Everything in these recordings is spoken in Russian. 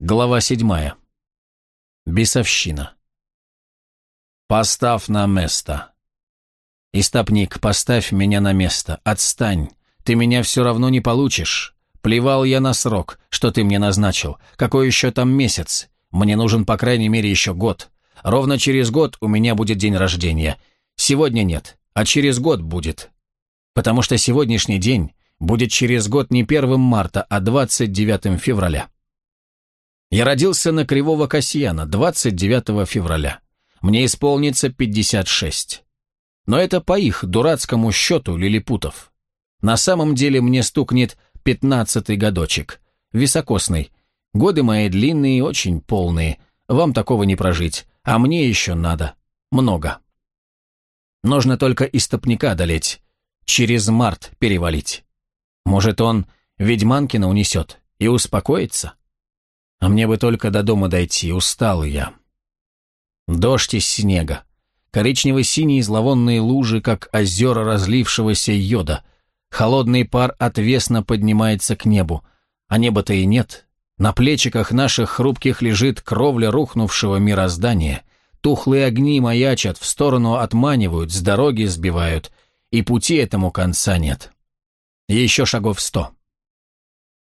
Глава седьмая. Бесовщина. «Поставь на место». «Истопник, поставь меня на место. Отстань. Ты меня все равно не получишь. Плевал я на срок, что ты мне назначил. Какой еще там месяц? Мне нужен по крайней мере еще год. Ровно через год у меня будет день рождения. Сегодня нет, а через год будет. Потому что сегодняшний день будет через год не 1 марта, а 29 февраля. Я родился на Кривого Касьяна 29 февраля. Мне исполнится 56. Но это по их дурацкому счету лилипутов. На самом деле мне стукнет пятнадцатый годочек. Високосный. Годы мои длинные и очень полные. Вам такого не прожить. А мне еще надо. Много. Нужно только истопника одолеть. Через март перевалить. Может, он ведьманкина унесет и успокоится? А мне бы только до дома дойти, устал я. Дождь из снега. Коричнево-синие зловонные лужи, как озера разлившегося йода — Холодный пар отвесно поднимается к небу, а неба-то и нет. На плечиках наших хрупких лежит кровля рухнувшего мироздания. Тухлые огни маячат, в сторону отманивают, с дороги сбивают, и пути этому конца нет. Еще шагов сто.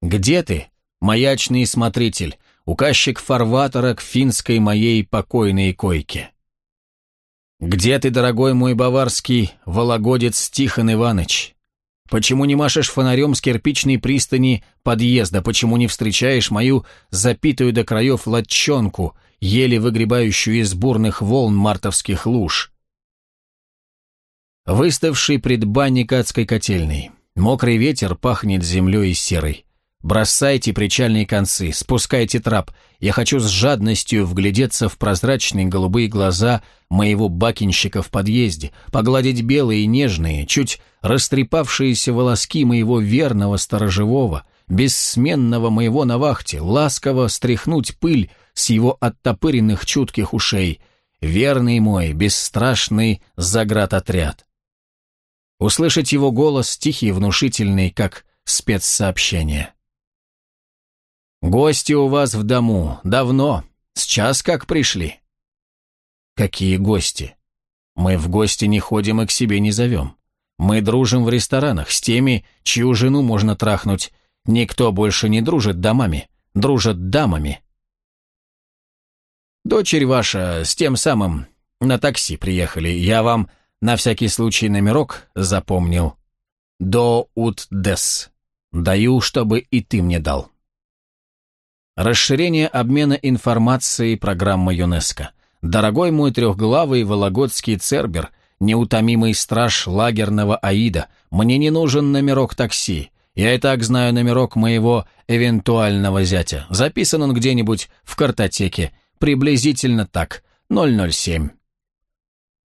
Где ты, маячный смотритель, указчик фарватера к финской моей покойной койке? Где ты, дорогой мой баварский вологодец Тихон Иваныч? Почему не машешь фонарем с кирпичной пристани подъезда? Почему не встречаешь мою запитую до краев латчонку, еле выгребающую из бурных волн мартовских луж? Выставший предбанник адской котельной. Мокрый ветер пахнет землей и серой. Бросайте причальные концы, спускайте трап. Я хочу с жадностью вглядеться в прозрачные голубые глаза моего бакинщика в подъезде, погладить белые, нежные, чуть растрепавшиеся волоски моего верного сторожевого, бессменного моего на вахте, ласково стряхнуть пыль с его оттопыренных чутких ушей. Верный мой, бесстрашный заградотряд. Услышать его голос, тихий и внушительный, как спецсообщение. «Гости у вас в дому. Давно. С час как пришли». «Какие гости? Мы в гости не ходим и к себе не зовем. Мы дружим в ресторанах с теми, чью жену можно трахнуть. Никто больше не дружит домами, дружат дамами». «Дочерь ваша с тем самым на такси приехали. Я вам на всякий случай номерок запомнил. До Ут-Дес. Даю, чтобы и ты мне дал». Расширение обмена информацией программы ЮНЕСКО. Дорогой мой трехглавый вологодский цербер, неутомимый страж лагерного Аида, мне не нужен номерок такси. Я и так знаю номерок моего эвентуального зятя. Записан он где-нибудь в картотеке. Приблизительно так. 007.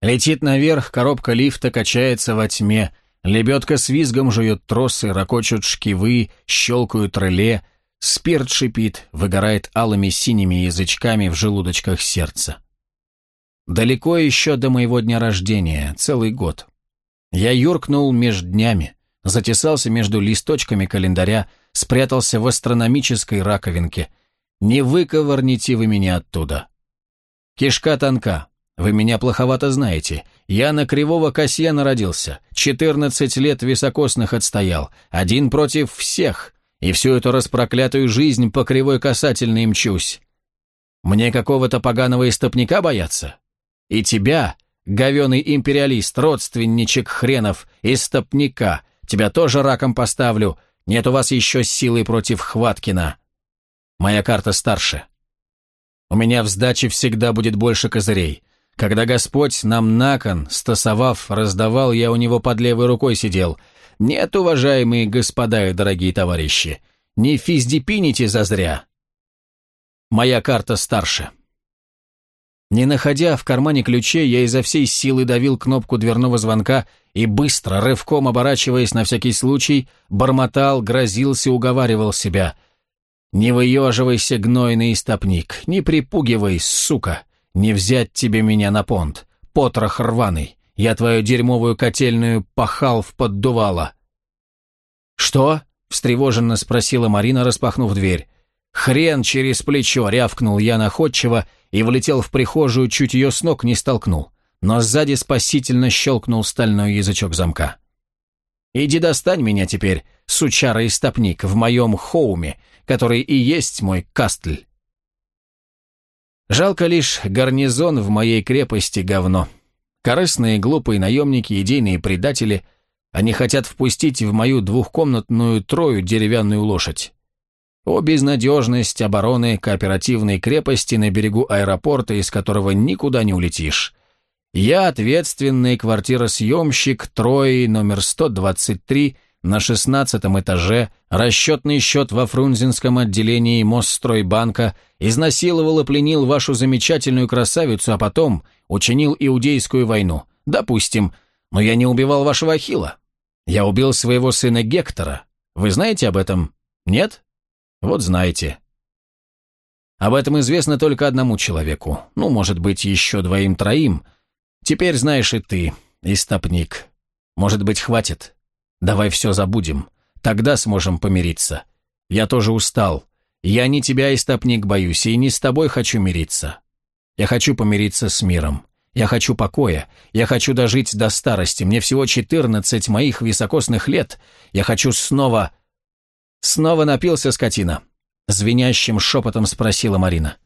Летит наверх, коробка лифта качается во тьме. Лебедка с визгом жует тросы, ракочут шкивы, щелкают реле — Спирт шипит, выгорает алыми синими язычками в желудочках сердца. Далеко еще до моего дня рождения, целый год. Я юркнул между днями, затесался между листочками календаря, спрятался в астрономической раковинке. Не выковырните вы меня оттуда. Кишка тонка, вы меня плоховато знаете. Я на Кривого Касьяна родился, четырнадцать лет високосных отстоял, один против всех, и всю эту распроклятую жизнь по кривой касательной мчусь. Мне какого-то поганого истопника бояться? И тебя, говеный империалист, родственничек хренов, истопника, тебя тоже раком поставлю, нет у вас еще силы против Хваткина. Моя карта старше. У меня в сдаче всегда будет больше козырей. Когда Господь нам на кон, стасовав, раздавал, я у него под левой рукой сидел — нет, уважаемые господа и дорогие товарищи, не физдепините зазря. Моя карта старше. Не находя в кармане ключей, я изо всей силы давил кнопку дверного звонка и быстро, рывком оборачиваясь на всякий случай, бормотал, грозился, уговаривал себя. «Не выеживайся, гнойный истопник, не припугивай, сука, не взять тебе меня на понт, потрох рваный. Я твою дерьмовую котельную пахал в поддувало». «Что?» — встревоженно спросила Марина, распахнув дверь. «Хрен через плечо!» — рявкнул я находчиво и влетел в прихожую, чуть ее с ног не столкнул, но сзади спасительно щелкнул стальной язычок замка. «Иди достань меня теперь, сучара и стопник, в моем хоуме, который и есть мой кастль». Жалко лишь гарнизон в моей крепости говно. Корыстные глупые наемники, идейные предатели, они хотят впустить в мою двухкомнатную трою деревянную лошадь. О безнадежность обороны кооперативной крепости на берегу аэропорта, из которого никуда не улетишь. Я ответственный квартиросъемщик Трои номер 123 на шестнадцатом этаже, расчетный счет во Фрунзенском отделении Мосстройбанка, изнасиловал и пленил вашу замечательную красавицу, а потом учинил иудейскую войну. Допустим, но я не убивал вашего Ахила. Я убил своего сына Гектора. Вы знаете об этом? Нет? Вот знаете. Об этом известно только одному человеку, ну, может быть, еще двоим-троим. Теперь знаешь и ты, истопник. Может быть, хватит? Давай все забудем. Тогда сможем помириться. Я тоже устал. Я не тебя, истопник, боюсь, и не с тобой хочу мириться. Я хочу помириться с миром. Я хочу покоя. Я хочу дожить до старости. Мне всего четырнадцать моих високосных лет. Я хочу снова... Снова напился скотина. Звенящим шепотом спросила Марина.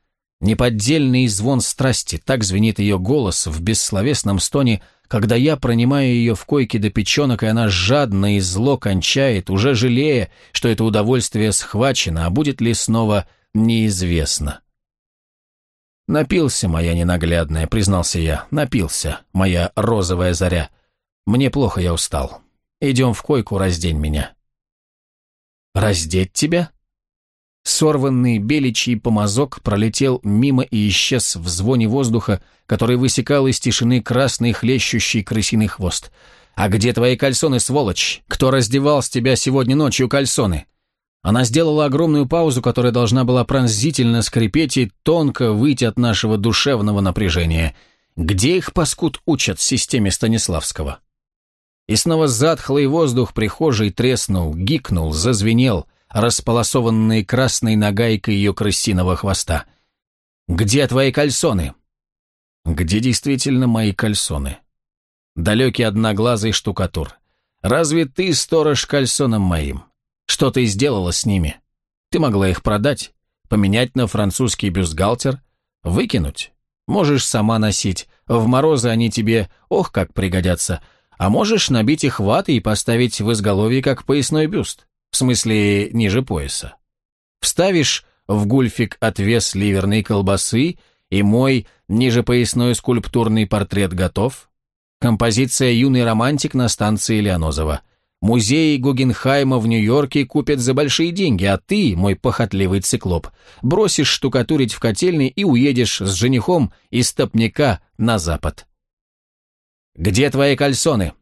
Неподдельный звон страсти, так звенит ее голос в бессловесном стоне, когда я пронимаю ее в койке до печенок, и она жадно и зло кончает, уже жалея, что это удовольствие схвачено, а будет ли снова, неизвестно. «Напился, моя ненаглядная», — признался я. «Напился, моя розовая заря. Мне плохо, я устал. Идем в койку, раздень меня». «Раздеть тебя?» Сорванный беличий помазок пролетел мимо и исчез в звоне воздуха, который высекал из тишины красный хлещущий крысиный хвост. «А где твои кальсоны, сволочь? Кто раздевал с тебя сегодня ночью кальсоны?» Она сделала огромную паузу, которая должна была пронзительно скрипеть и тонко выйти от нашего душевного напряжения. Где их, паскуд, учат в системе Станиславского? И снова затхлый воздух прихожей треснул, гикнул, зазвенел, располосованный красной нагайкой ее крысиного хвоста. «Где твои кальсоны?» «Где действительно мои кальсоны?» «Далекий одноглазый штукатур. Разве ты сторож кальсоном моим?» Что ты сделала с ними? Ты могла их продать, поменять на французский бюстгальтер, выкинуть. Можешь сама носить, в морозы они тебе, ох, как пригодятся, а можешь набить их ватой и поставить в изголовье как поясной бюст, в смысле ниже пояса. Вставишь в гульфик отвес ливерной колбасы, и мой ниже поясной скульптурный портрет готов. Композиция «Юный романтик» на станции Леонозова – Музей Гугенхайма в Нью-Йорке купят за большие деньги, а ты, мой похотливый циклоп, бросишь штукатурить в котельной и уедешь с женихом из стопника на запад. Где твои кальсоны?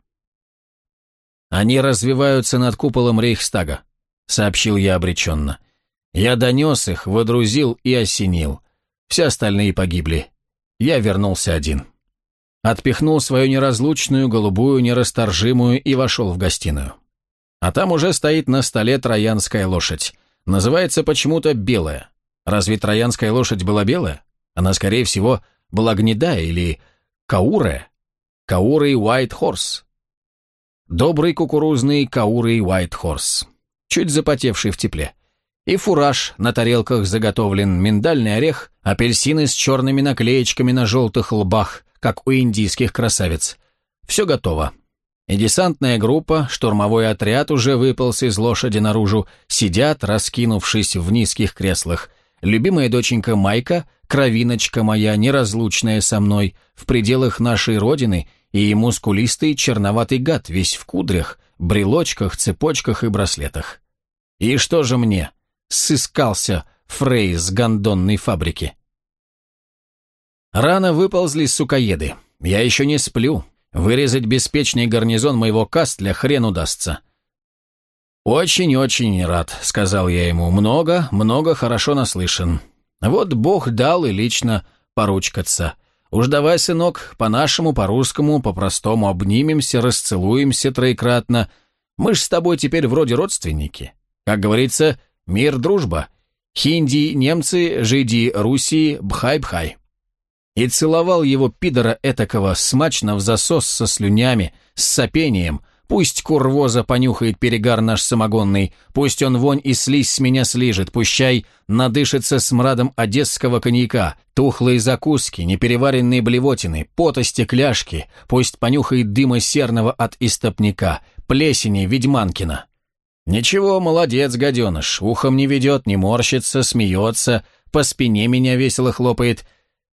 Они развиваются над куполом Рейхстага, сообщил я обреченно. Я донес их, водрузил и осенил. Все остальные погибли. Я вернулся один отпихнул свою неразлучную, голубую, нерасторжимую и вошел в гостиную. А там уже стоит на столе троянская лошадь. Называется почему-то белая. Разве троянская лошадь была белая? Она, скорее всего, была гнедая или каурая. Каурый White Horse. Добрый кукурузный каурый Horse. Чуть запотевший в тепле. И фураж на тарелках заготовлен, миндальный орех, апельсины с черными наклеечками на желтых лбах, как у индийских красавиц. Все готово. И десантная группа, штурмовой отряд уже выполз из лошади наружу, сидят, раскинувшись в низких креслах. Любимая доченька Майка, кровиночка моя, неразлучная со мной, в пределах нашей родины, и мускулистый черноватый гад, весь в кудрях, брелочках, цепочках и браслетах. И что же мне? Сыскался Фрей с гондонной фабрики. Рано выползли сукоеды. Я еще не сплю. Вырезать беспечный гарнизон моего кастля хрен удастся. «Очень-очень рад», — сказал я ему. «Много, много хорошо наслышан. Вот Бог дал и лично поручкаться. Уж давай, сынок, по-нашему, по-русскому, по-простому обнимемся, расцелуемся троекратно. Мы ж с тобой теперь вроде родственники. Как говорится, мир, дружба. Хинди, немцы, жиди, Руси, бхай-бхай. И целовал его пидора этакого смачно в засос со слюнями, с сопением, Пусть курвоза понюхает перегар наш самогонный, пусть он вонь и слизь с меня слижет, пущай надышится смрадом одесского коньяка, тухлые закуски, непереваренные блевотины, пота стекляшки, пусть понюхает дыма серного от истопника, плесени ведьманкина. Ничего, молодец, гаденыш, ухом не ведет, не морщится, смеется, по спине меня весело хлопает.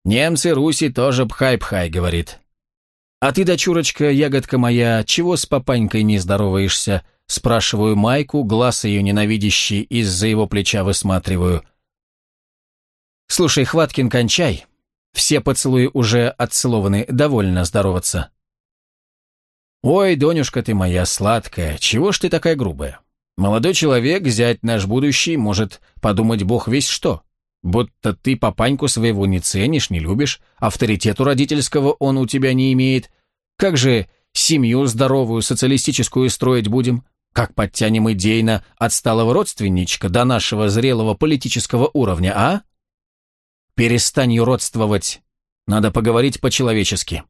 Немцы Руси тоже пхай-пхай, говорит. «А ты, дочурочка, ягодка моя, чего с папанькой не здороваешься?» Спрашиваю Майку, глаз ее ненавидящий из-за его плеча высматриваю. «Слушай, Хваткин, кончай. Все поцелуи уже отцелованы, довольно здороваться». «Ой, Донюшка ты моя сладкая, чего ж ты такая грубая? Молодой человек, зять наш будущий, может подумать бог весь что. Будто ты папаньку своего не ценишь, не любишь, авторитету родительского он у тебя не имеет. Как же семью здоровую социалистическую строить будем? Как подтянем идейно отсталого родственничка до нашего зрелого политического уровня, а? Перестань юродствовать. Надо поговорить по-человечески.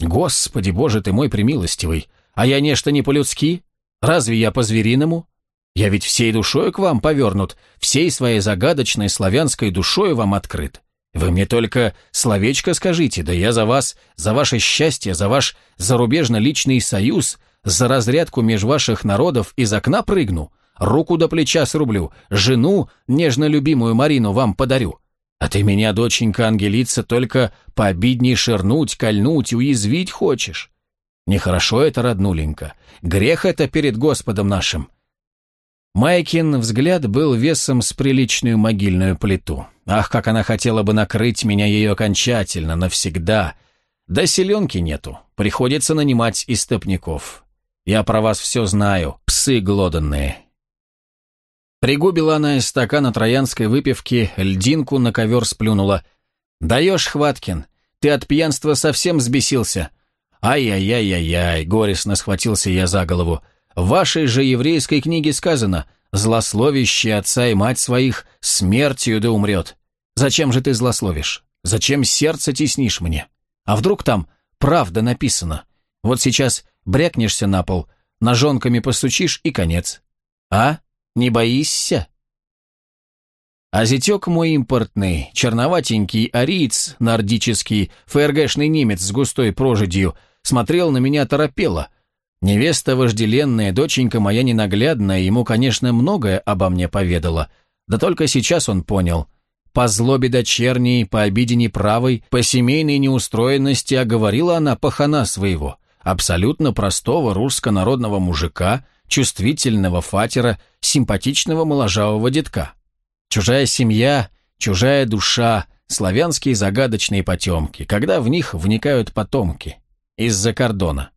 Господи, боже ты мой примилостивый, а я нечто не по-людски? Разве я по-звериному? Я ведь всей душой к вам повернут, всей своей загадочной славянской душой вам открыт. Вы мне только словечко скажите, да я за вас, за ваше счастье, за ваш зарубежно-личный союз, за разрядку меж ваших народов из окна прыгну, руку до плеча срублю, жену, нежно любимую Марину, вам подарю. А ты меня, доченька Ангелица, только пообидней ширнуть, кольнуть, уязвить хочешь. Нехорошо это, роднуленька, грех это перед Господом нашим. Майкин взгляд был весом с приличную могильную плиту. Ах, как она хотела бы накрыть меня ее окончательно, навсегда. Да селенки нету, приходится нанимать истопников. Я про вас все знаю, псы глоданные. Пригубила она из стакана троянской выпивки, льдинку на ковер сплюнула. «Даешь, Хваткин, ты от пьянства совсем взбесился?» «Ай-яй-яй-яй-яй», — горестно схватился я за голову. В вашей же еврейской книге сказано «Злословящий отца и мать своих смертью да умрет». Зачем же ты злословишь? Зачем сердце теснишь мне? А вдруг там правда написано? Вот сейчас брякнешься на пол, ножонками постучишь и конец. А? Не боишься? А зятек мой импортный, черноватенький ариец нордический, ФРГшный немец с густой прожидью, смотрел на меня торопело – Невеста вожделенная, доченька моя ненаглядная, ему, конечно, многое обо мне поведала. Да только сейчас он понял. По злобе дочерней, по обиде неправой, по семейной неустроенности оговорила она пахана своего, абсолютно простого русско-народного мужика, чувствительного фатера, симпатичного моложавого детка. Чужая семья, чужая душа, славянские загадочные потемки, когда в них вникают потомки. Из-за кордона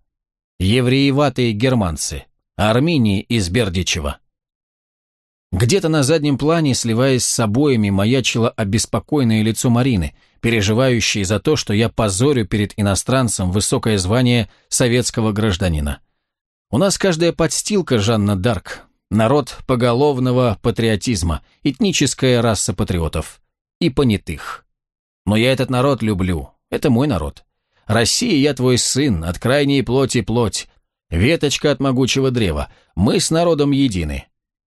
еврееватые германцы, Арминии из Бердичева. Где-то на заднем плане, сливаясь с обоями, маячило обеспокоенное лицо Марины, переживающей за то, что я позорю перед иностранцем высокое звание советского гражданина. У нас каждая подстилка, Жанна Дарк, народ поголовного патриотизма, этническая раса патриотов и понятых. Но я этот народ люблю, это мой народ. Россия, я твой сын, от крайней плоти плоть, веточка от могучего древа, мы с народом едины.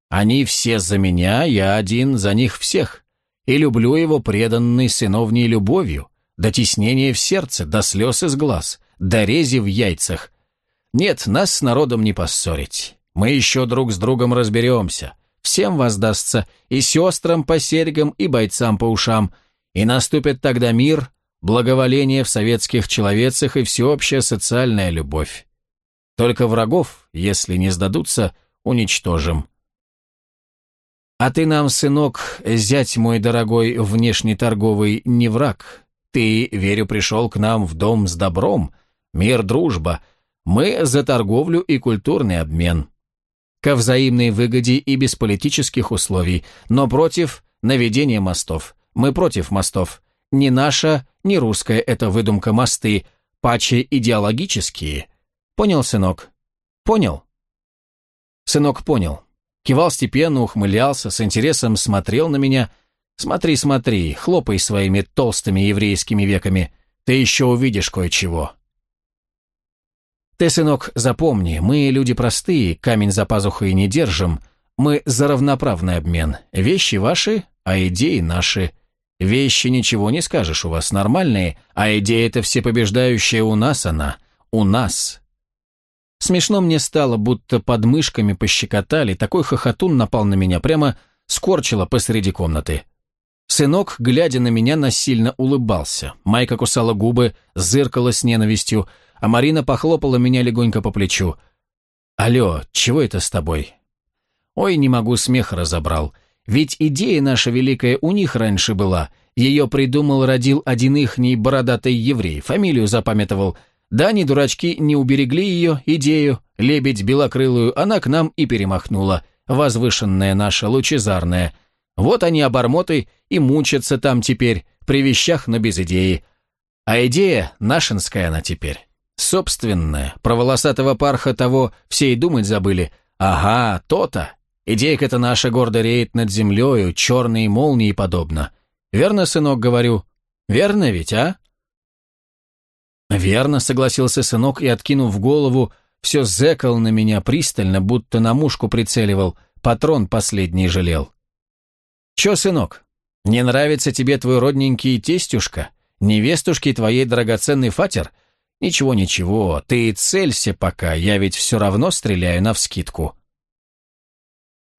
Они все за меня, я один за них всех. И люблю его преданной сыновней любовью, до теснения в сердце, до слез из глаз, до рези в яйцах. Нет, нас с народом не поссорить. Мы еще друг с другом разберемся. Всем воздастся, и сестрам по серьгам, и бойцам по ушам. И наступит тогда мир, благоволение в советских человецах и всеобщая социальная любовь. Только врагов, если не сдадутся, уничтожим. А ты нам, сынок, зять мой дорогой внешний торговый, не враг. Ты, верю, пришел к нам в дом с добром, мир, дружба. Мы за торговлю и культурный обмен. Ко взаимной выгоде и без политических условий, но против наведения мостов. Мы против мостов. Не наша, не русская это выдумка мосты, паче идеологические. Понял, сынок? Понял? Сынок понял. Кивал степенно, ухмылялся, с интересом смотрел на меня. «Смотри, смотри, хлопай своими толстыми еврейскими веками, ты еще увидишь кое-чего». Ты, сынок, запомни, мы люди простые, камень за пазухой не держим. Мы за равноправный обмен. Вещи ваши, а идеи наши. Вещи ничего не скажешь у вас нормальные, а идея-то всепобеждающая у нас она. У нас. Смешно мне стало, будто под мышками пощекотали, такой хохотун напал на меня, прямо скорчило посреди комнаты. Сынок, глядя на меня, насильно улыбался. Майка кусала губы, зыркала с ненавистью, а Марина похлопала меня легонько по плечу. «Алло, чего это с тобой?» «Ой, не могу, смех разобрал. Ведь идея наша великая у них раньше была. Ее придумал, родил один ихний бородатый еврей, фамилию запамятовал. Да, они, дурачки, не уберегли ее, идею, лебедь белокрылую, она к нам и перемахнула, возвышенная наша, лучезарная. Вот они, обормоты, и мучатся там теперь, при вещах, но без идеи. А идея нашинская она теперь. Собственная, про волосатого парха того все и думать забыли. Ага, то-то. Идейка-то наша гордо реет над землею, черные молнии подобно. Верно, сынок, говорю? Верно ведь, а? Верно, согласился сынок и, откинув голову, все зэкал на меня пристально, будто на мушку прицеливал, патрон последний жалел. Че, сынок, не нравится тебе твой родненький тестюшка, невестушки твоей драгоценный фатер — «Ничего-ничего, ты целься пока, я ведь все равно стреляю навскидку».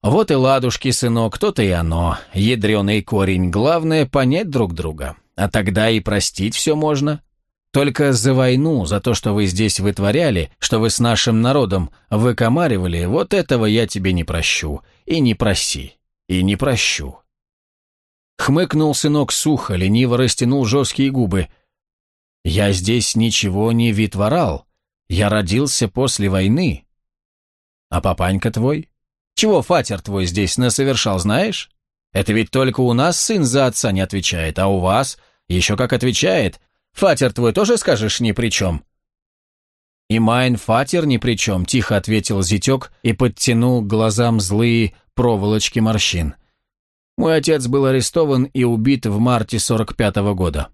Вот и ладушки, сынок, то-то и оно, ядреный корень, главное понять друг друга, а тогда и простить все можно. Только за войну, за то, что вы здесь вытворяли, что вы с нашим народом выкомаривали, вот этого я тебе не прощу, и не проси, и не прощу. Хмыкнул сынок сухо, лениво растянул жесткие губы – я здесь ничего не витворал. Я родился после войны. А папанька твой? Чего фатер твой здесь насовершал, знаешь? Это ведь только у нас сын за отца не отвечает, а у вас еще как отвечает. Фатер твой тоже скажешь ни при чем?» «И майн фатер ни при чем», — тихо ответил зятек и подтянул к глазам злые проволочки морщин. «Мой отец был арестован и убит в марте сорок пятого года.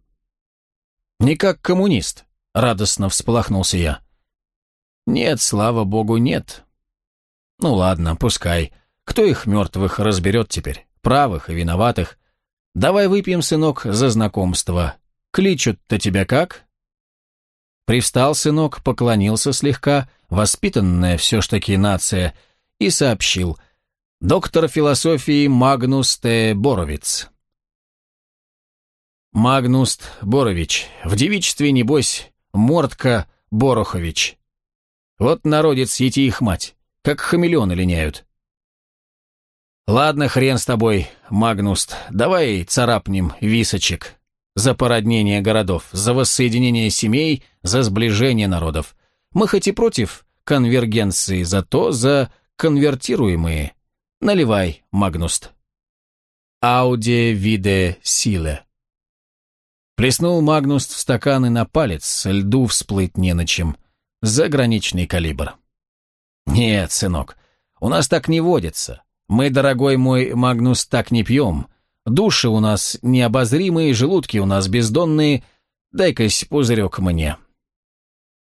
«Не как коммунист», — радостно всполохнулся я. «Нет, слава богу, нет». «Ну ладно, пускай. Кто их мертвых разберет теперь? Правых и виноватых. Давай выпьем, сынок, за знакомство. Кличут-то тебя как?» Привстал сынок, поклонился слегка, воспитанная все ж таки нация, и сообщил. «Доктор философии Магнус Т. Боровиц». Магнуст Борович. В девичестве, небось, Мортка Борохович. Вот народец ети их мать, как хамелеоны линяют. Ладно, хрен с тобой, Магнуст, давай царапнем височек. За породнение городов, за воссоединение семей, за сближение народов. Мы хоть и против конвергенции, зато за конвертируемые. Наливай, Магнуст. Ауде виде силе. Плеснул Магнус в стаканы на палец, льду всплыть не на чем. Заграничный калибр. «Нет, сынок, у нас так не водится. Мы, дорогой мой Магнус, так не пьем. Души у нас необозримые, желудки у нас бездонные. Дай-кась пузырек мне».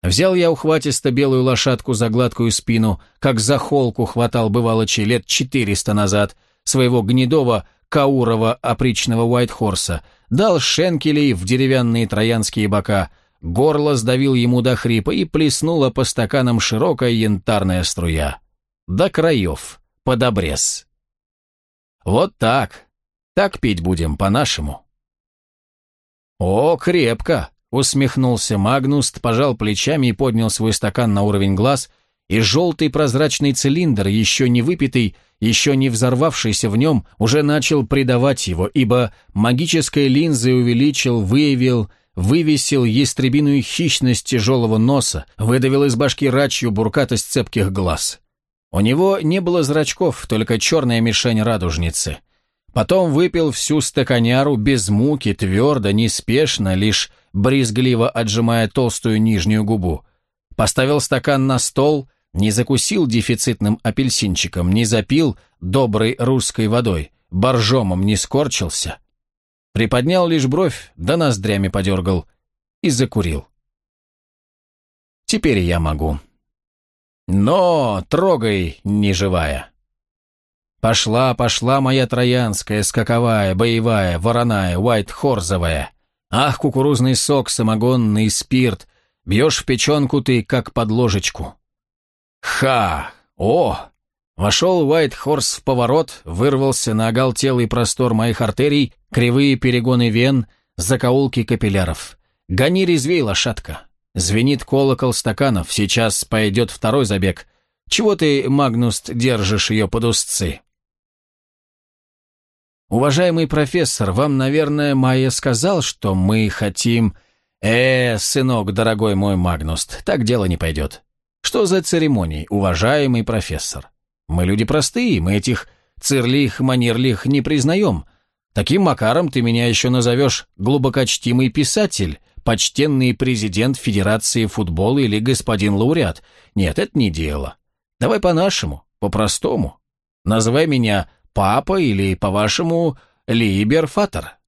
Взял я ухватисто белую лошадку за гладкую спину, как за холку хватал бывалочи лет четыреста назад, своего гнедого Каурова опричного Уайтхорса, дал шенкелей в деревянные троянские бока, горло сдавил ему до хрипа и плеснула по стаканам широкая янтарная струя. До краев, под обрез. Вот так. Так пить будем, по-нашему. О, крепко, усмехнулся Магнуст, пожал плечами и поднял свой стакан на уровень глаз – и желтый прозрачный цилиндр, еще не выпитый, еще не взорвавшийся в нем, уже начал предавать его, ибо магической линзой увеличил, выявил, вывесил ястребиную хищность тяжелого носа, выдавил из башки рачью буркатость цепких глаз. У него не было зрачков, только черная мишень радужницы. Потом выпил всю стаканяру без муки, твердо, неспешно, лишь брезгливо отжимая толстую нижнюю губу. Поставил стакан на стол, не закусил дефицитным апельсинчиком, не запил доброй русской водой, боржомом не скорчился. Приподнял лишь бровь, да ноздрями подергал и закурил. Теперь я могу. Но трогай, неживая. Пошла, пошла моя троянская, скаковая, боевая, вороная, уайт-хорзовая. Ах, кукурузный сок, самогонный спирт, бьешь в печенку ты, как под ложечку. Ха! О! Вошел Уайт Хорс в поворот, вырвался на оголтелый простор моих артерий, кривые перегоны вен, закоулки капилляров. Гони резвей, лошадка. Звенит колокол стаканов, сейчас пойдет второй забег. Чего ты, Магнус, держишь ее под узцы? Уважаемый профессор, вам, наверное, Майя сказал, что мы хотим... Э, сынок, дорогой мой Магнус, так дело не пойдет. Что за церемонии, уважаемый профессор? Мы люди простые, мы этих цирлих, манерлих не признаем. Таким макаром ты меня еще назовешь глубокочтимый писатель, почтенный президент Федерации футбола или господин лауреат. Нет, это не дело. Давай по-нашему, по-простому. Называй меня папа или, по-вашему, либерфатор.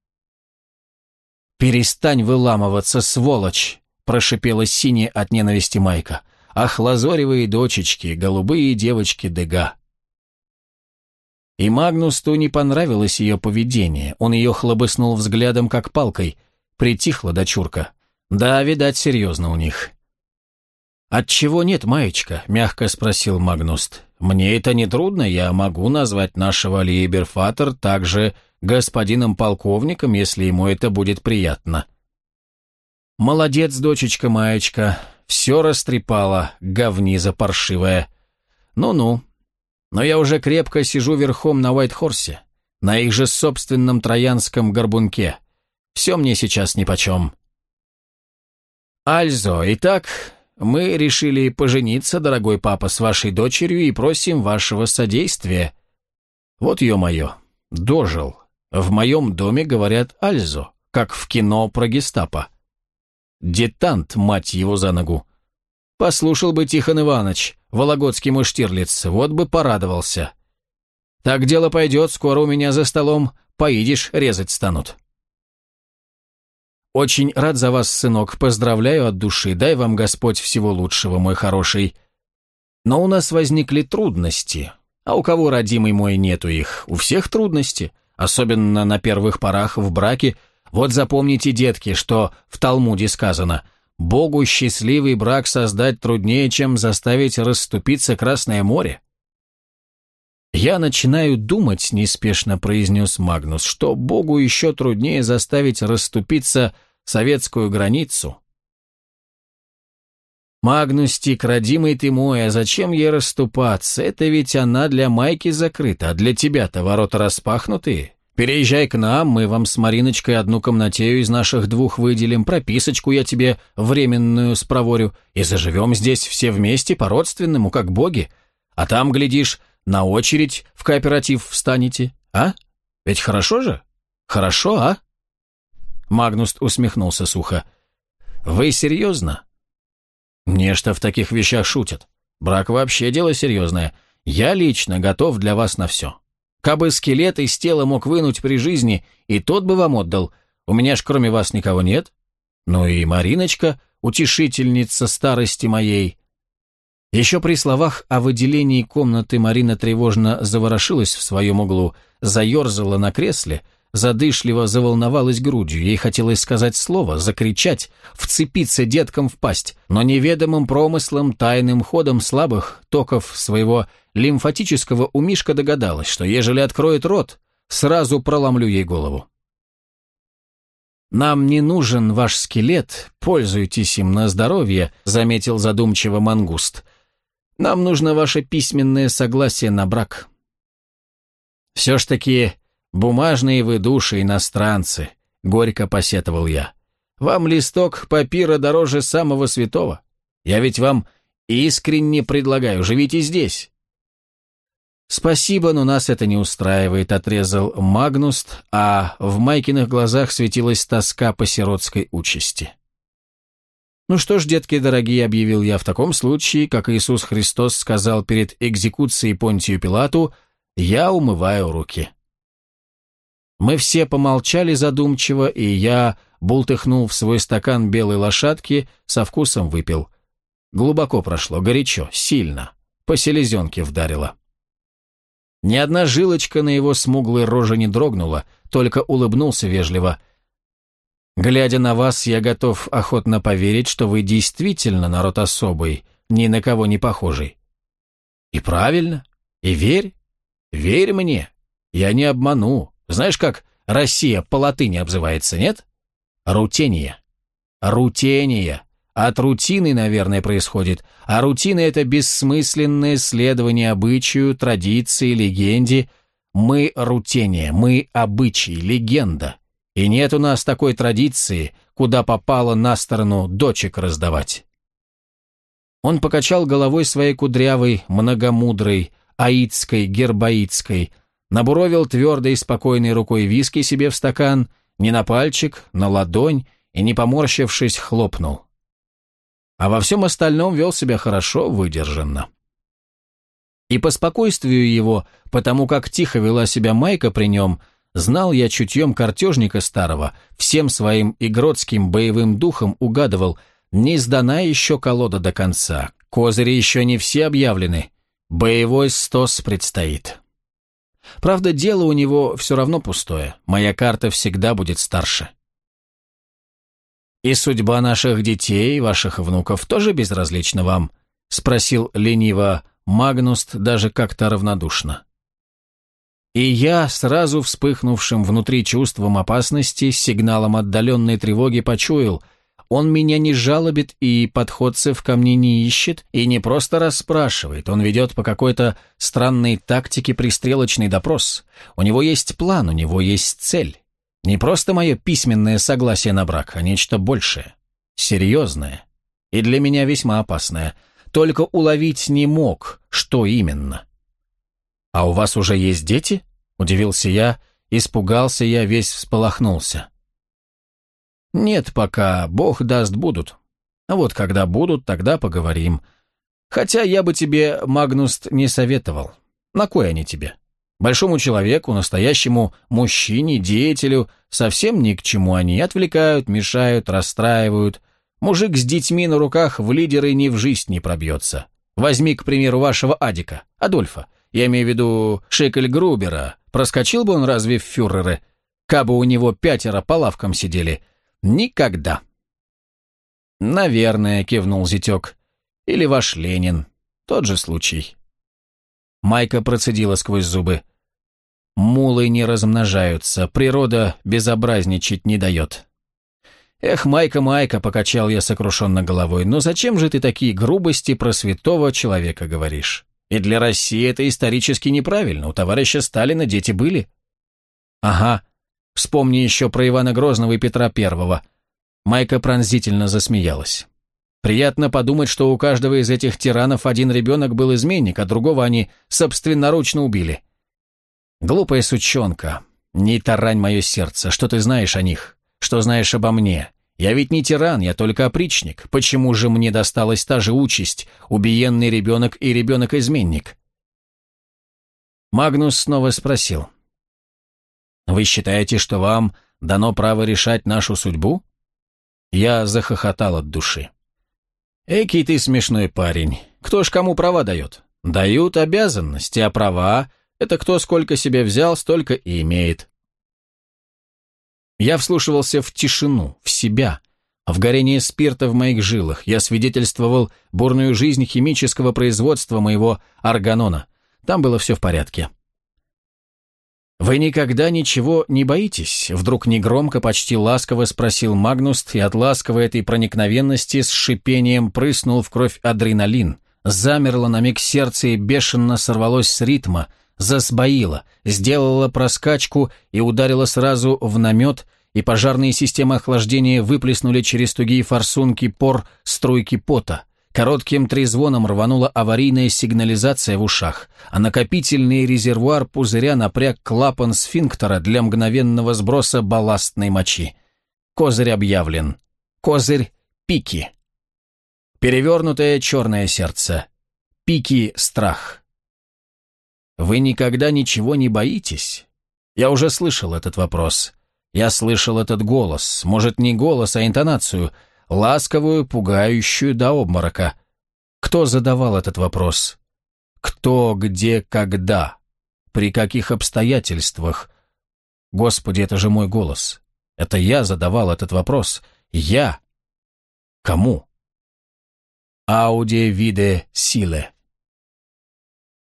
«Перестань выламываться, сволочь!» – прошипела синяя от ненависти Майка. «Ах, лазоревые дочечки, голубые девочки Дега!» И Магнусту не понравилось ее поведение. Он ее хлобыснул взглядом, как палкой. Притихла дочурка. Да, видать, серьезно у них. «Отчего нет, маечка?» – мягко спросил Магнуст. Мне это не трудно, я могу назвать нашего Либерфатер также господином полковником, если ему это будет приятно. Молодец, дочечка Маечка, все растрепала, говниза паршивая. Ну-ну, но я уже крепко сижу верхом на Уайтхорсе, на их же собственном троянском горбунке. Все мне сейчас нипочем. Альзо, итак, мы решили пожениться, дорогой папа, с вашей дочерью и просим вашего содействия. Вот ё-моё, дожил. В моем доме говорят Альзо, как в кино про гестапо. Детант, мать его за ногу. Послушал бы Тихон Иванович, Вологодский мой Штирлиц, вот бы порадовался. Так дело пойдет, скоро у меня за столом поедешь резать станут. «Очень рад за вас, сынок, поздравляю от души, дай вам Господь всего лучшего, мой хороший. Но у нас возникли трудности, а у кого, родимый мой, нету их? У всех трудности, особенно на первых порах в браке. Вот запомните, детки, что в Талмуде сказано, Богу счастливый брак создать труднее, чем заставить расступиться Красное море». «Я начинаю думать», — неспешно произнес Магнус, «что Богу еще труднее заставить расступиться советскую границу». «Магнустик, родимый ты мой, а зачем ей расступаться? Это ведь она для Майки закрыта, а для тебя-то ворота распахнутые. Переезжай к нам, мы вам с Мариночкой одну комнатею из наших двух выделим, прописочку я тебе временную спроворю, и заживем здесь все вместе по-родственному, как боги. А там, глядишь, на очередь в кооператив встанете, а? Ведь хорошо же? Хорошо, а?» Магнус усмехнулся сухо. «Вы серьезно?» «Нечто в таких вещах шутят. Брак вообще дело серьезное. Я лично готов для вас на все. Кабы скелет из тела мог вынуть при жизни, и тот бы вам отдал. У меня ж кроме вас никого нет. Ну и Мариночка, утешительница старости моей, еще при словах о выделении комнаты Марина тревожно заворошилась в своем углу, заерзала на кресле, задышливо заволновалась грудью. Ей хотелось сказать слово, закричать, вцепиться деткам в пасть, но неведомым промыслом, тайным ходом слабых токов своего лимфатического умишка догадалась, что ежели откроет рот, сразу проломлю ей голову. «Нам не нужен ваш скелет, пользуйтесь им на здоровье», заметил задумчиво мангуст – нам нужно ваше письменное согласие на брак. Все ж таки, бумажные вы души иностранцы, горько посетовал я. Вам листок папира дороже самого святого. Я ведь вам искренне предлагаю, живите здесь. «Спасибо, но нас это не устраивает», — отрезал Магнуст, а в Майкиных глазах светилась тоска по сиротской участи. «Ну что ж, детки дорогие», — объявил я, — «в таком случае, как Иисус Христос сказал перед экзекуцией Понтию Пилату, я умываю руки». Мы все помолчали задумчиво, и я бултыхнул в свой стакан белой лошадки, со вкусом выпил. Глубоко прошло, горячо, сильно, по селезенке вдарило. Ни одна жилочка на его смуглой роже не дрогнула, только улыбнулся вежливо — Глядя на вас, я готов охотно поверить, что вы действительно народ особый, ни на кого не похожий. И правильно. И верь. Верь мне. Я не обману. Знаешь, как Россия по латыни обзывается, нет? Рутения. Рутения. От рутины, наверное, происходит. А рутина — это бессмысленное следование обычаю, традиции, легенде. Мы — рутения, мы — обычай, легенда. И нет у нас такой традиции, куда попало на сторону дочек раздавать. Он покачал головой своей кудрявой, многомудрой, аидской, гербаидской, набуровил твердой и спокойной рукой виски себе в стакан, не на пальчик, на ладонь, и, не поморщившись, хлопнул. А во всем остальном вел себя хорошо, выдержанно. И по спокойствию его, потому как тихо вела себя Майка при нем, — Знал я чутьем картежника старого, всем своим игротским боевым духом угадывал, не сдана еще колода до конца, козыри еще не все объявлены, боевой стос предстоит. Правда, дело у него все равно пустое, моя карта всегда будет старше. «И судьба наших детей, ваших внуков, тоже безразлична вам?» — спросил лениво Магнуст даже как-то равнодушно. И я, сразу вспыхнувшим внутри чувством опасности, сигналом отдаленной тревоги почуял, он меня не жалобит и подходцев ко мне не ищет, и не просто расспрашивает, он ведет по какой-то странной тактике пристрелочный допрос. У него есть план, у него есть цель. Не просто мое письменное согласие на брак, а нечто большее, серьезное и для меня весьма опасное. Только уловить не мог, что именно. «А у вас уже есть дети?» – удивился я, испугался я, весь всполохнулся. «Нет пока, бог даст будут. А вот когда будут, тогда поговорим. Хотя я бы тебе, Магнуст, не советовал. На кой они тебе? Большому человеку, настоящему мужчине, деятелю, совсем ни к чему они отвлекают, мешают, расстраивают. Мужик с детьми на руках в лидеры ни в жизнь не пробьется. Возьми, к примеру, вашего Адика, Адольфа. Я имею в виду Шекель Грубера. Проскочил бы он разве в фюреры? Кабы у него пятеро по лавкам сидели. Никогда. Наверное, кивнул зятек. Или ваш Ленин. Тот же случай. Майка процедила сквозь зубы. Мулы не размножаются, природа безобразничать не дает. «Эх, Майка, Майка», — покачал я сокрушенно головой, «но зачем же ты такие грубости про святого человека говоришь? И для России это исторически неправильно. У товарища Сталина дети были. Ага. Вспомни еще про Ивана Грозного и Петра Первого. Майка пронзительно засмеялась. Приятно подумать, что у каждого из этих тиранов один ребенок был изменник, а другого они собственноручно убили. Глупая сучонка, не тарань мое сердце, что ты знаешь о них, что знаешь обо мне, я ведь не тиран, я только опричник. Почему же мне досталась та же участь, убиенный ребенок и ребенок-изменник?» Магнус снова спросил. «Вы считаете, что вам дано право решать нашу судьбу?» Я захохотал от души. «Экий ты смешной парень. Кто ж кому права дает? Дают обязанности, а права — это кто сколько себе взял, столько и имеет. Я вслушивался в тишину, в себя, в горение спирта в моих жилах. Я свидетельствовал бурную жизнь химического производства моего органона. Там было все в порядке. «Вы никогда ничего не боитесь?» Вдруг негромко, почти ласково спросил Магнуст, и от ласковой этой проникновенности с шипением прыснул в кровь адреналин. Замерло на миг сердце и бешено сорвалось с ритма – засбоила, сделала проскачку и ударила сразу в намет, и пожарные системы охлаждения выплеснули через тугие форсунки пор струйки пота. Коротким трезвоном рванула аварийная сигнализация в ушах, а накопительный резервуар пузыря напряг клапан сфинктера для мгновенного сброса балластной мочи. Козырь объявлен. Козырь пики. Перевернутое черное сердце. Пики страх. Вы никогда ничего не боитесь? Я уже слышал этот вопрос. Я слышал этот голос, может, не голос, а интонацию, ласковую, пугающую до обморока. Кто задавал этот вопрос? Кто, где, когда? При каких обстоятельствах? Господи, это же мой голос. Это я задавал этот вопрос. Я. Кому? Ауди виде силе.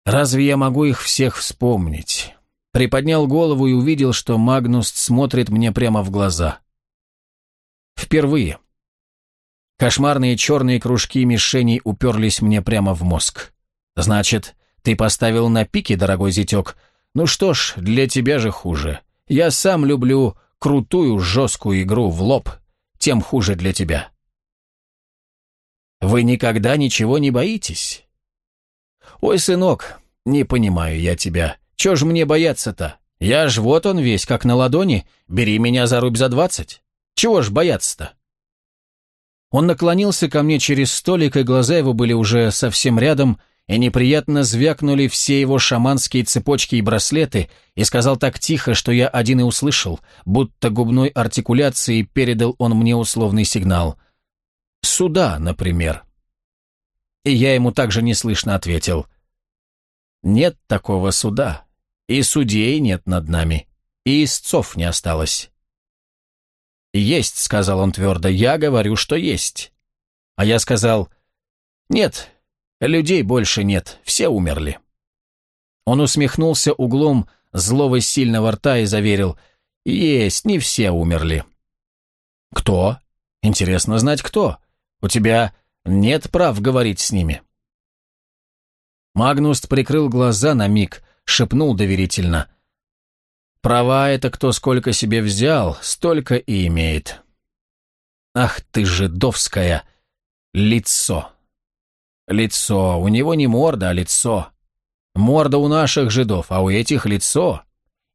Разве я могу их всех вспомнить? Приподнял голову и увидел, что Магнус смотрит мне прямо в глаза. Впервые. Кошмарные черные кружки мишеней уперлись мне прямо в мозг. Значит, ты поставил на пике, дорогой зятек? Ну что ж, для тебя же хуже. Я сам люблю крутую жесткую игру в лоб. Тем хуже для тебя. Вы никогда ничего не боитесь? Ой, сынок, не понимаю я тебя. Чё ж мне бояться-то? Я ж вот он весь, как на ладони. Бери меня за рубь за двадцать. Чего ж бояться-то? Он наклонился ко мне через столик, и глаза его были уже совсем рядом, и неприятно звякнули все его шаманские цепочки и браслеты, и сказал так тихо, что я один и услышал, будто губной артикуляцией передал он мне условный сигнал. «Суда, например». И я ему также неслышно ответил. «Нет такого суда. И судей нет над нами, и истцов не осталось. «Есть», — сказал он твердо, — «я говорю, что есть». А я сказал, «Нет, людей больше нет, все умерли». Он усмехнулся углом злого сильного рта и заверил, «Есть, не все умерли». «Кто? Интересно знать, кто. У тебя нет прав говорить с ними». Магнуст прикрыл глаза на миг, шепнул доверительно. «Права — это кто сколько себе взял, столько и имеет». «Ах ты, жидовское лицо!» «Лицо, у него не морда, а лицо. Морда у наших жидов, а у этих лицо.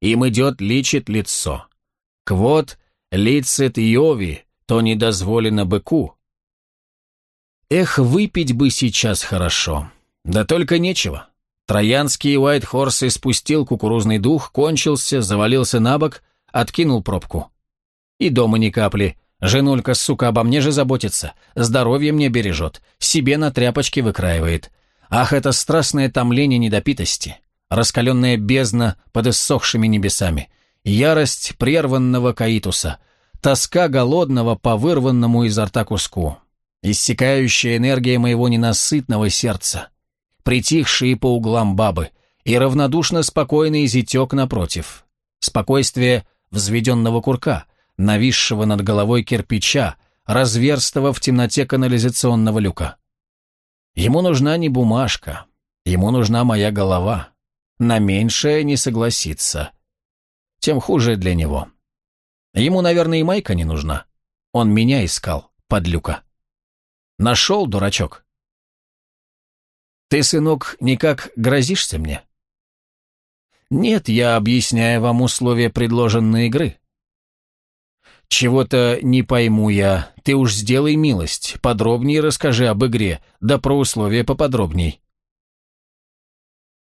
Им идет личит лицо. Квот лицет Йови, то не дозволено быку». Эх, выпить бы сейчас хорошо. Да только нечего. Троянский Уайт-Хорс испустил кукурузный дух, кончился, завалился на бок, откинул пробку. И дома ни капли. Женулька, сука, обо мне же заботится, здоровье мне бережет, себе на тряпочке выкраивает. Ах, это страстное томление недопитости, раскаленная бездна под иссохшими небесами, ярость прерванного каитуса, тоска голодного по вырванному изо рта куску, иссякающая энергия моего ненасытного сердца притихшие по углам бабы, и равнодушно спокойный зятек напротив. Спокойствие взведенного курка, нависшего над головой кирпича, разверстого в темноте канализационного люка. Ему нужна не бумажка, ему нужна моя голова. На меньшее не согласится. Тем хуже для него. Ему, наверное, и майка не нужна. Он меня искал, подлюка. Нашел, дурачок. Ты, сынок, никак грозишься мне? Нет, я объясняю вам условия предложенной игры. Чего-то не пойму я. Ты уж сделай милость, подробнее расскажи об игре, да про условия поподробней.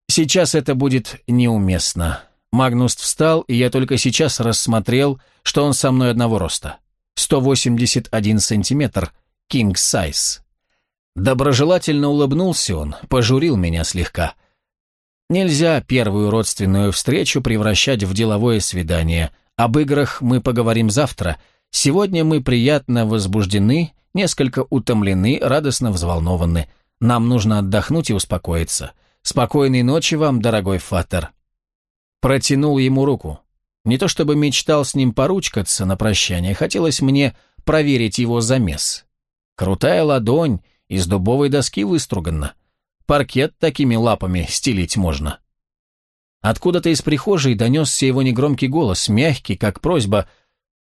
Сейчас это будет неуместно. Магнус встал, и я только сейчас рассмотрел, что он со мной одного роста. 181 сантиметр, king size. Доброжелательно улыбнулся он, пожурил меня слегка. Нельзя первую родственную встречу превращать в деловое свидание. Об играх мы поговорим завтра. Сегодня мы приятно возбуждены, несколько утомлены, радостно взволнованы. Нам нужно отдохнуть и успокоиться. Спокойной ночи вам, дорогой Фаттер. Протянул ему руку. Не то чтобы мечтал с ним поручкаться на прощание, хотелось мне проверить его замес. Крутая ладонь из дубовой доски выстругана. Паркет такими лапами стелить можно. Откуда-то из прихожей донесся его негромкий голос, мягкий, как просьба.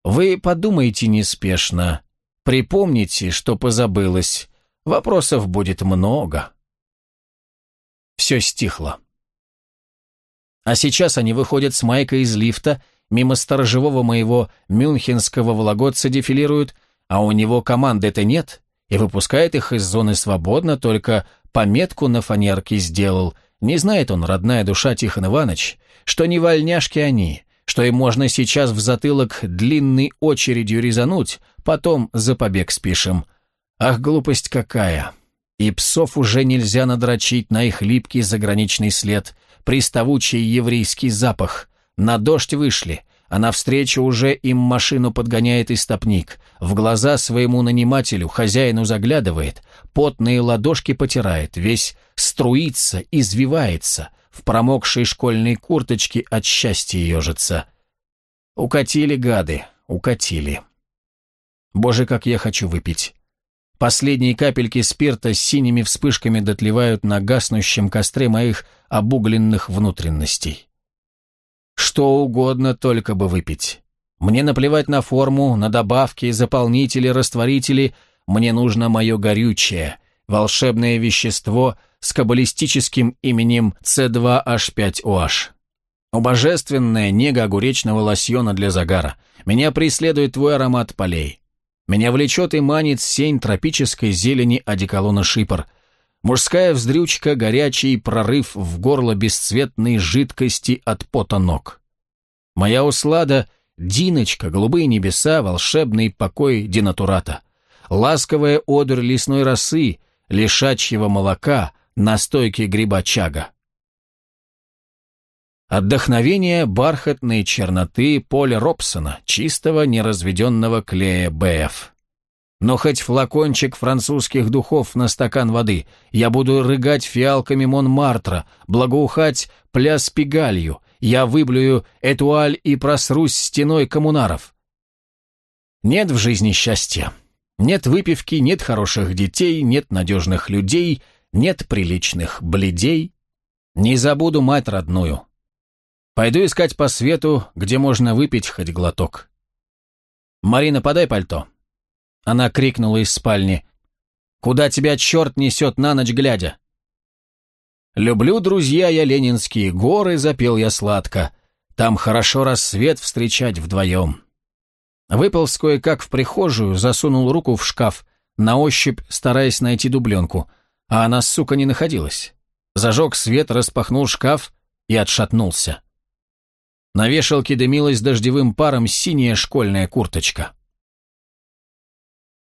«Вы подумайте неспешно. Припомните, что позабылось. Вопросов будет много». Все стихло. А сейчас они выходят с Майкой из лифта, мимо сторожевого моего мюнхенского вологодца дефилируют, а у него команды-то нет, и выпускает их из зоны свободно, только пометку на фанерке сделал. Не знает он, родная душа Тихон Иванович, что не вольняшки они, что им можно сейчас в затылок длинной очередью резануть, потом за побег спишем. Ах, глупость какая! И псов уже нельзя надрочить на их липкий заграничный след, приставучий еврейский запах. На дождь вышли, а навстречу уже им машину подгоняет истопник, в глаза своему нанимателю, хозяину заглядывает, потные ладошки потирает, весь струится, извивается, в промокшей школьной курточке от счастья ежится. Укатили гады, укатили. Боже, как я хочу выпить. Последние капельки спирта с синими вспышками дотлевают на гаснущем костре моих обугленных внутренностей. Что угодно, только бы выпить. Мне наплевать на форму, на добавки, заполнители, растворители. Мне нужно мое горючее, волшебное вещество с каббалистическим именем С2H5OH. О божественная нега огуречного лосьона для загара. Меня преследует твой аромат полей. Меня влечет и манит сень тропической зелени одеколона шипр. Мужская вздрючка, горячий прорыв в горло бесцветной жидкости от пота ног. Моя услада — Диночка, голубые небеса, волшебный покой динатурата. Ласковая одурь лесной росы, лишачьего молока, настойки гриба чага. Отдохновение бархатной черноты Поля Робсона, чистого неразведенного клея БФ. Но хоть флакончик французских духов на стакан воды, я буду рыгать фиалками Монмартра, благоухать пляс Пигалью, я выблюю этуаль и просрусь стеной коммунаров. Нет в жизни счастья. Нет выпивки, нет хороших детей, нет надежных людей, нет приличных бледей. Не забуду мать родную, Пойду искать по свету, где можно выпить хоть глоток. «Марина, подай пальто». Она крикнула из спальни. «Куда тебя черт несет на ночь глядя?» «Люблю, друзья, я ленинские горы», — запел я сладко. «Там хорошо рассвет встречать вдвоем». Выполз кое-как в прихожую, засунул руку в шкаф, на ощупь стараясь найти дубленку, а она, сука, не находилась. Зажег свет, распахнул шкаф и отшатнулся. На вешалке дымилась дождевым паром синяя школьная курточка.